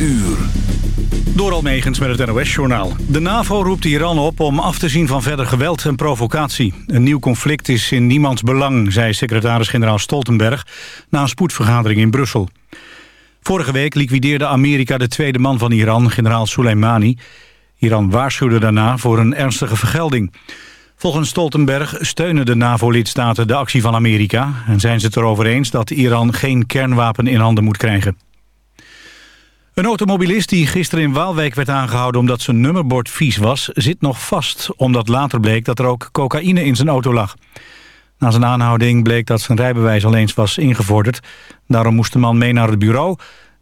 uur. Door Almegens met het NOS-journaal. De NAVO roept Iran op om af te zien van verder geweld en provocatie. Een nieuw conflict is in niemands belang, zei secretaris-generaal Stoltenberg... na een spoedvergadering in Brussel. Vorige week liquideerde Amerika de tweede man van Iran, generaal Soleimani. Iran waarschuwde daarna voor een ernstige vergelding. Volgens Stoltenberg steunen de NAVO-lidstaten de actie van Amerika... en zijn ze het erover eens dat Iran geen kernwapen in handen moet krijgen. Een automobilist die gisteren in Waalwijk werd aangehouden omdat zijn nummerbord vies was, zit nog vast, omdat later bleek dat er ook cocaïne in zijn auto lag. Na zijn aanhouding bleek dat zijn rijbewijs al eens was ingevorderd. Daarom moest de man mee naar het bureau.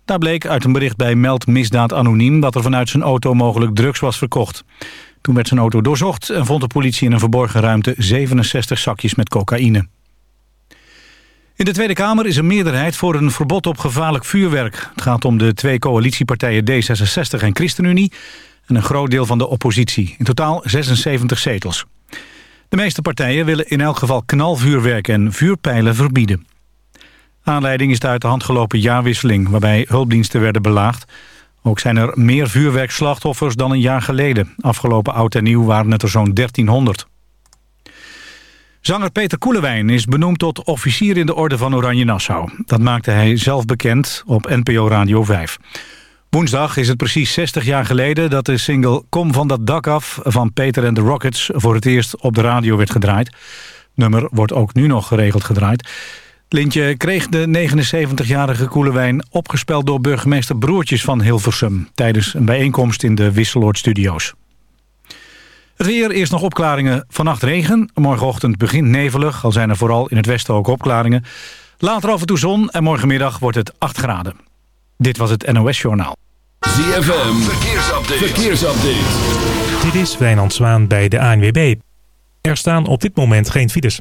Daar bleek uit een bericht bij Meld Misdaad Anoniem dat er vanuit zijn auto mogelijk drugs was verkocht. Toen werd zijn auto doorzocht en vond de politie in een verborgen ruimte 67 zakjes met cocaïne. In de Tweede Kamer is een meerderheid voor een verbod op gevaarlijk vuurwerk. Het gaat om de twee coalitiepartijen D66 en ChristenUnie... en een groot deel van de oppositie. In totaal 76 zetels. De meeste partijen willen in elk geval knalvuurwerk en vuurpijlen verbieden. Aanleiding is de uit de hand gelopen jaarwisseling... waarbij hulpdiensten werden belaagd. Ook zijn er meer vuurwerkslachtoffers dan een jaar geleden. Afgelopen oud en nieuw waren het er zo'n 1300. Zanger Peter Koelewijn is benoemd tot officier in de Orde van Oranje Nassau. Dat maakte hij zelf bekend op NPO Radio 5. Woensdag is het precies 60 jaar geleden dat de single Kom van dat dak af van Peter en de Rockets voor het eerst op de radio werd gedraaid. nummer wordt ook nu nog geregeld gedraaid. Lintje kreeg de 79-jarige Koelewijn opgespeld door burgemeester Broertjes van Hilversum... tijdens een bijeenkomst in de Wisseloord Studio's. Het weer, eerst nog opklaringen. Vannacht regen. Morgenochtend begint nevelig, al zijn er vooral in het westen ook opklaringen. Later af en toe zon en morgenmiddag wordt het 8 graden. Dit was het NOS Journaal. ZFM, verkeersupdate. verkeersupdate. Dit is Wijnand Zwaan bij de ANWB. Er staan op dit moment geen files.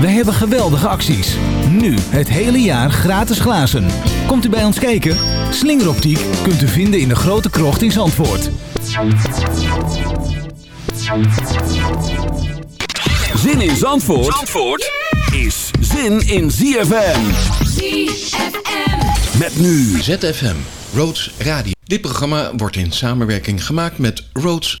Wij hebben geweldige acties. Nu het hele jaar gratis glazen. Komt u bij ons kijken? Slingeroptiek kunt u vinden in de grote krocht in Zandvoort. Zin in Zandvoort, Zandvoort is zin in ZFM. ZFM. Met nu ZFM, Roads Radio. Dit programma wordt in samenwerking gemaakt met Roads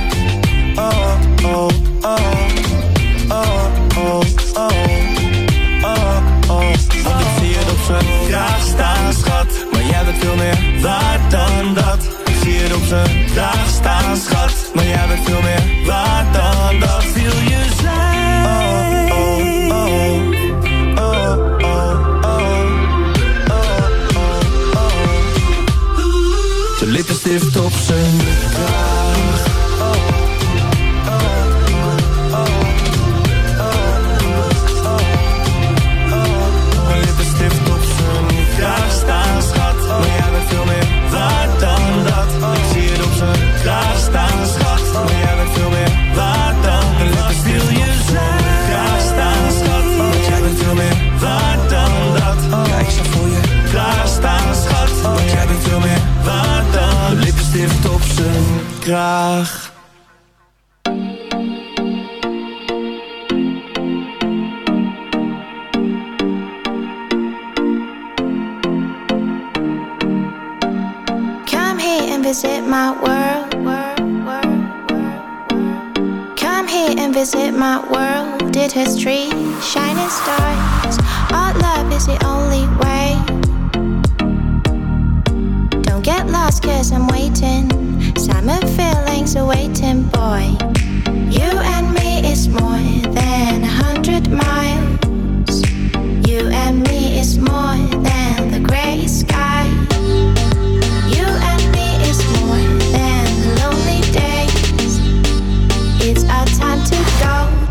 Listen. My world. Come here and visit my world. Did history, shining stars. Our love is the only way. Don't get lost, cause I'm waiting. Summer feelings are waiting, boy. You and me is more than a hundred miles.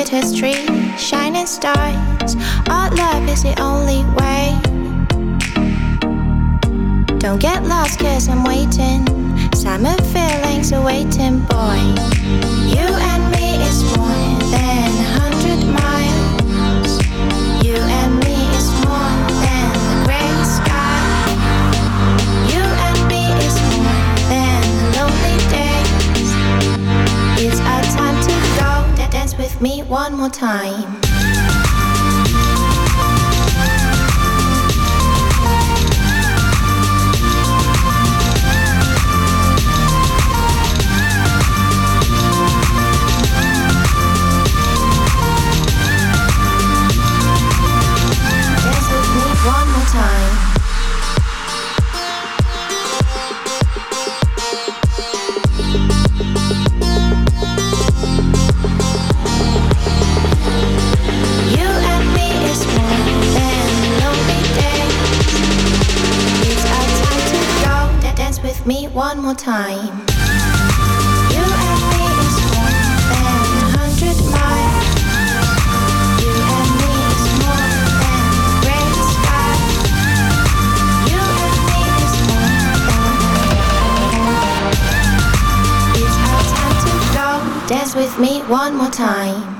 Did history, shining stars. Our love is the only way. Don't get lost, cause I'm waiting. Summer feelings are waiting, boy. You me one more time. one more time.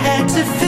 Had to fill.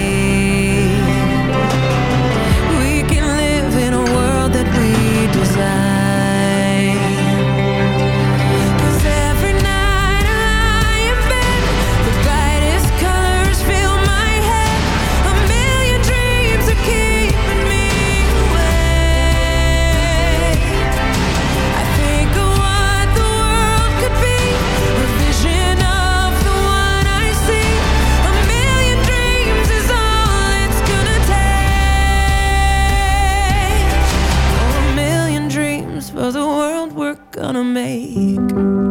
gonna make.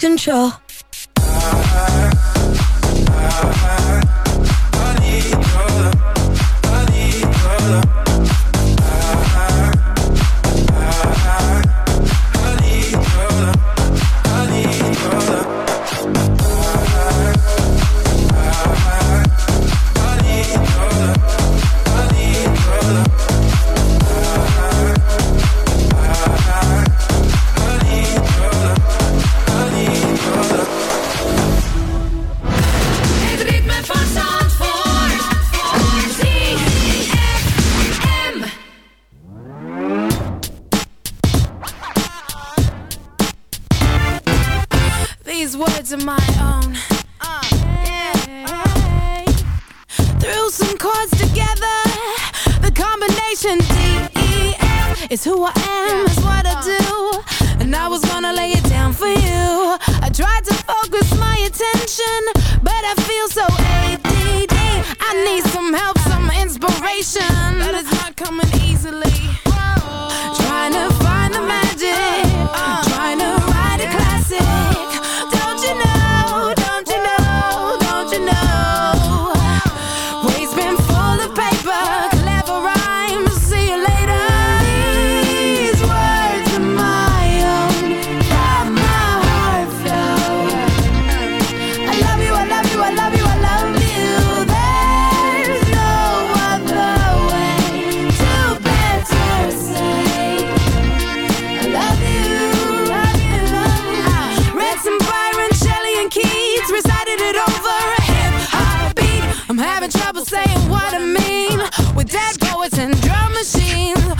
Control? That is. machine.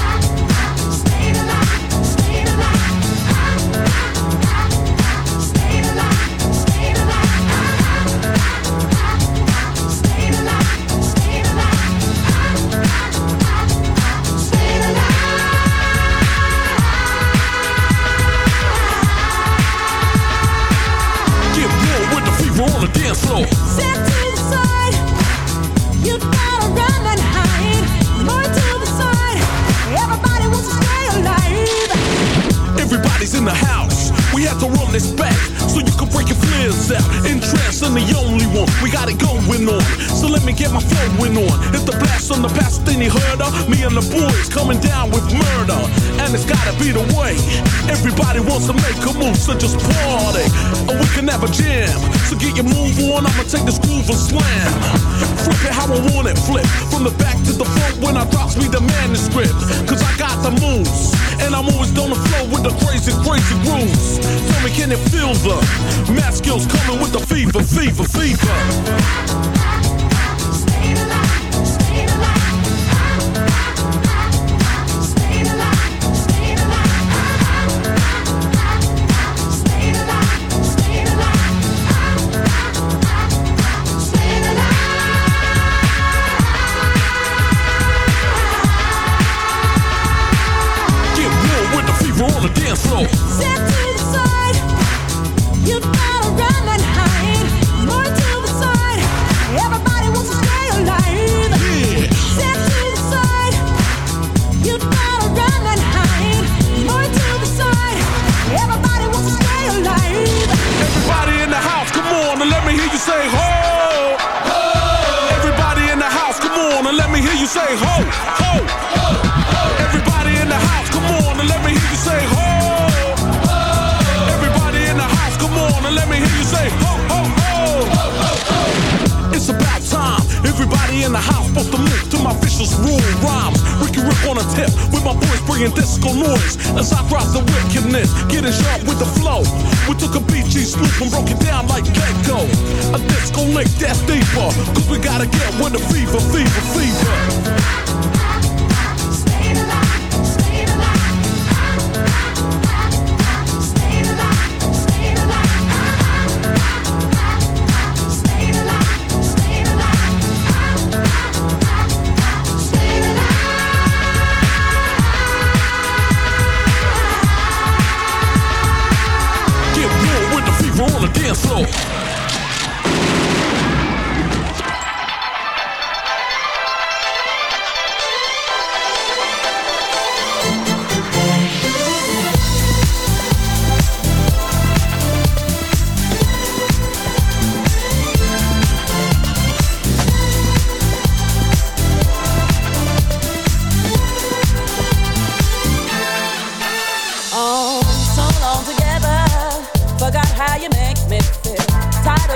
Run this back so you can break your flares out. In trance, I'm the only one. We got it going on. So let me get my flowing on. Hit the blast on the past, then you heard her. Me and the boys coming down with murder. And it's gotta be the way. Everybody wants to make a move, so just party. And we can have a jam. So get your move on, I'ma take this groove and slam. Flip it how I want it, flip. From the back to the front when I drops me the manuscript. Cause I got the moves. And I'm always on the flow with the crazy, crazy grooves. Tell me, can it feel the math skills coming with the fever, fever, fever?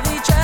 body.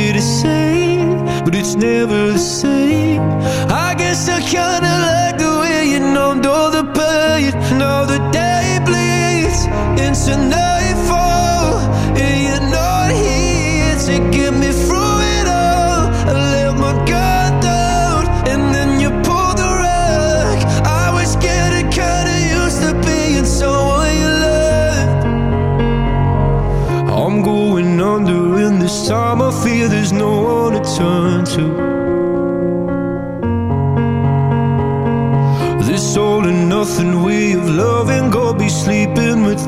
easy to but it's never the same. I guess I kinda